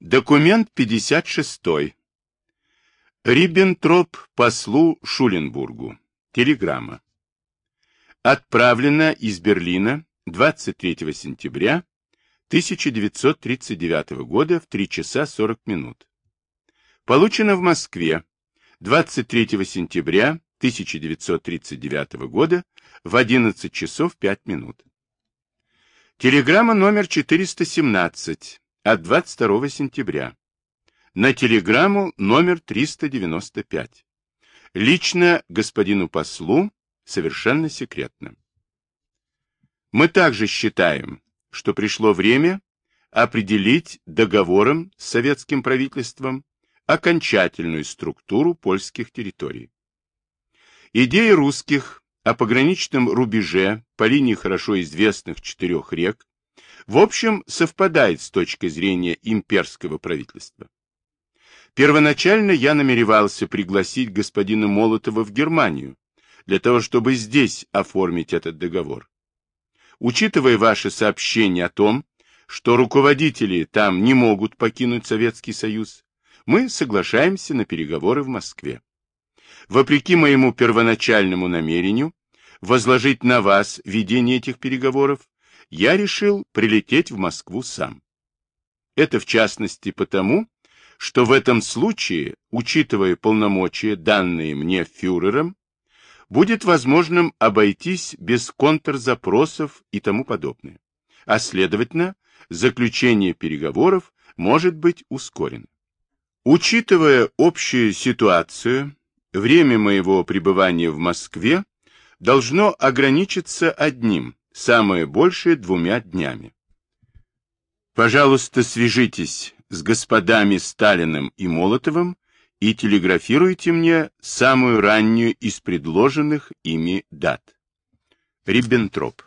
Документ 56. Риббентроп послу Шуленбургу. Телеграмма. Отправлена из Берлина 23 сентября 1939 года в 3 часа 40 минут. Получена в Москве 23 сентября 1939 года в 11 часов 5 минут. Телеграмма номер 417 от 22 сентября. На телеграмму номер 395. Лично господину послу, совершенно секретно. Мы также считаем, что пришло время определить договором с советским правительством окончательную структуру польских территорий. Идеи русских о пограничном рубеже по линии хорошо известных четырех рек в общем, совпадает с точки зрения имперского правительства. Первоначально я намеревался пригласить господина Молотова в Германию, для того, чтобы здесь оформить этот договор. Учитывая ваше сообщение о том, что руководители там не могут покинуть Советский Союз, мы соглашаемся на переговоры в Москве. Вопреки моему первоначальному намерению возложить на вас ведение этих переговоров, я решил прилететь в Москву сам. Это в частности потому, что в этом случае, учитывая полномочия, данные мне фюрером, будет возможным обойтись без контрзапросов и тому подобное. А следовательно, заключение переговоров может быть ускорено. Учитывая общую ситуацию, время моего пребывания в Москве должно ограничиться одним самое большее двумя днями. Пожалуйста, свяжитесь с господами Сталиным и Молотовым и телеграфируйте мне самую раннюю из предложенных ими дат. Риббентроп